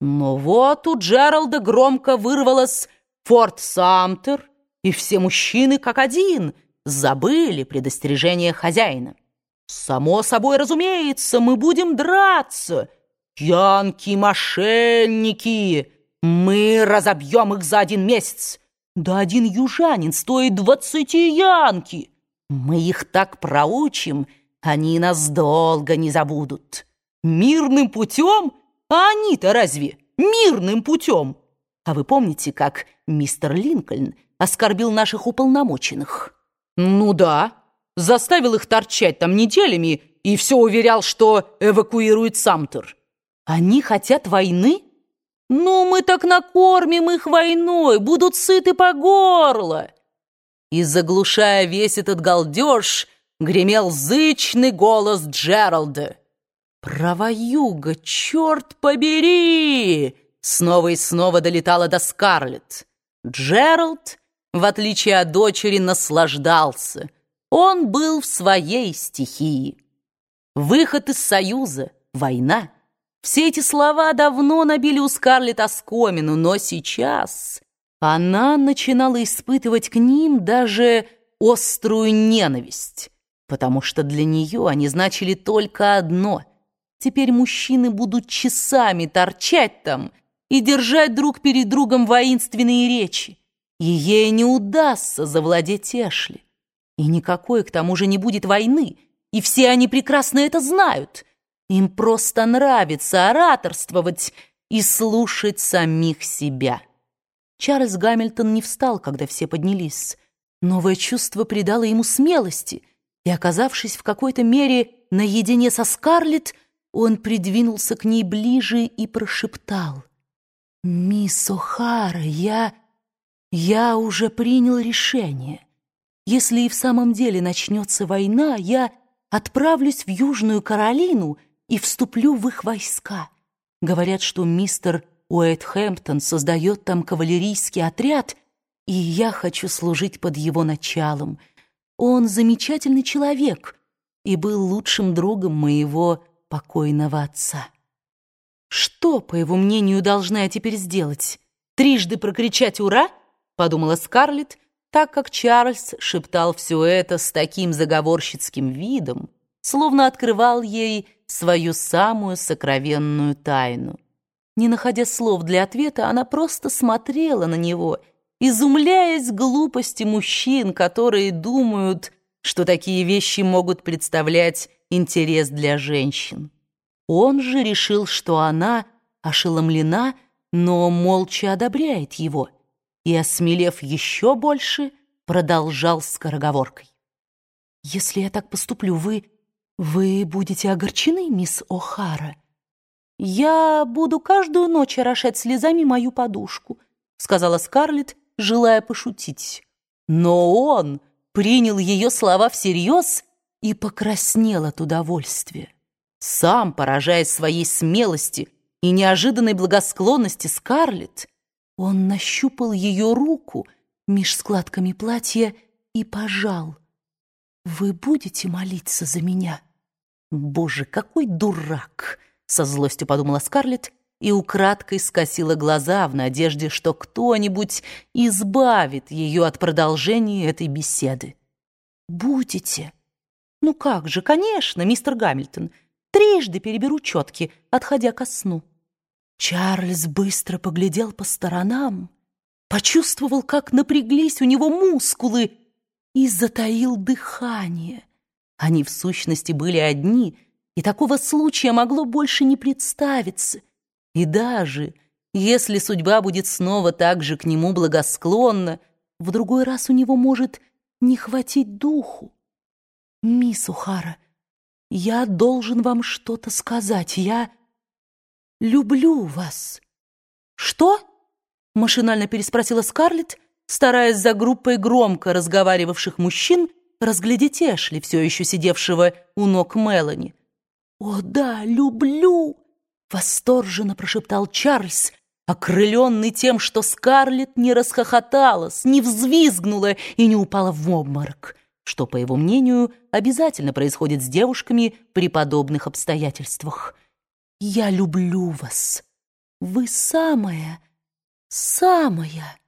Но вот у Джералда громко вырвалось «Форт Самтер», и все мужчины как один забыли предостережение хозяина. «Само собой разумеется, мы будем драться. Янки, мошенники, мы разобьем их за один месяц. Да один южанин стоит двадцати янки. Мы их так проучим, они нас долго не забудут. Мирным путем? А они-то разве мирным путем? А вы помните, как мистер Линкольн оскорбил наших уполномоченных? Ну да, заставил их торчать там неделями и все уверял, что эвакуирует Самтер. Они хотят войны? Ну, мы так накормим их войной, будут сыты по горло. И, заглушая весь этот галдеж, гремел зычный голос Джералда. «Права юга, черт побери!» Снова и снова долетала до Скарлетт. Джеральд, в отличие от дочери, наслаждался. Он был в своей стихии. Выход из Союза, война. Все эти слова давно набили у Скарлетт оскомину, но сейчас она начинала испытывать к ним даже острую ненависть, потому что для нее они значили только одно — Теперь мужчины будут часами торчать там и держать друг перед другом воинственные речи. И ей не удастся завладеть Эшли. И никакой к тому же не будет войны, и все они прекрасно это знают. Им просто нравится ораторствовать и слушать самих себя. Чарльз Гамильтон не встал, когда все поднялись. Новое чувство придало ему смелости, и, оказавшись в какой-то мере наедине со Скарлетт, он придвинулся к ней ближе и прошептал. «Мисс О'Хара, я... я уже принял решение. Если и в самом деле начнется война, я отправлюсь в Южную Каролину и вступлю в их войска. Говорят, что мистер Уэйтхэмптон создает там кавалерийский отряд, и я хочу служить под его началом. Он замечательный человек и был лучшим другом моего покойного отца. Что, по его мнению, должна я теперь сделать? Трижды прокричать «Ура!» — подумала Скарлетт, так как Чарльз шептал все это с таким заговорщицким видом, словно открывал ей свою самую сокровенную тайну. Не находя слов для ответа, она просто смотрела на него, изумляясь глупости мужчин, которые думают, что такие вещи могут представлять интерес для женщин. Он же решил, что она ошеломлена, но молча одобряет его, и, осмелев еще больше, продолжал скороговоркой. «Если я так поступлю, вы... вы будете огорчены, мисс О'Хара? Я буду каждую ночь орошать слезами мою подушку», сказала Скарлетт, желая пошутить. Но он принял ее слова всерьез и покраснел от удовольствия. Сам, поражаясь своей смелости и неожиданной благосклонности Скарлетт, он нащупал ее руку меж складками платья и пожал. «Вы будете молиться за меня?» «Боже, какой дурак!» — со злостью подумала Скарлетт и украдкой скосила глаза в надежде, что кто-нибудь избавит ее от продолжения этой беседы. «Будете?» «Ну как же, конечно, мистер Гамильтон. Трижды переберу четки, отходя ко сну». Чарльз быстро поглядел по сторонам, почувствовал, как напряглись у него мускулы и затаил дыхание. Они в сущности были одни, и такого случая могло больше не представиться. И даже если судьба будет снова так же к нему благосклонна, в другой раз у него может не хватить духу. «Мисс Ухара, я должен вам что-то сказать. Я люблю вас». «Что?» — машинально переспросила Скарлетт, стараясь за группой громко разговаривавших мужчин разглядеть Эшли, все еще сидевшего у ног Мелани. «О да, люблю!» — восторженно прошептал Чарльз, окрыленный тем, что Скарлетт не расхохоталась, не взвизгнула и не упала в обморок что, по его мнению, обязательно происходит с девушками при подобных обстоятельствах. «Я люблю вас», Вы самая, самая